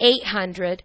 800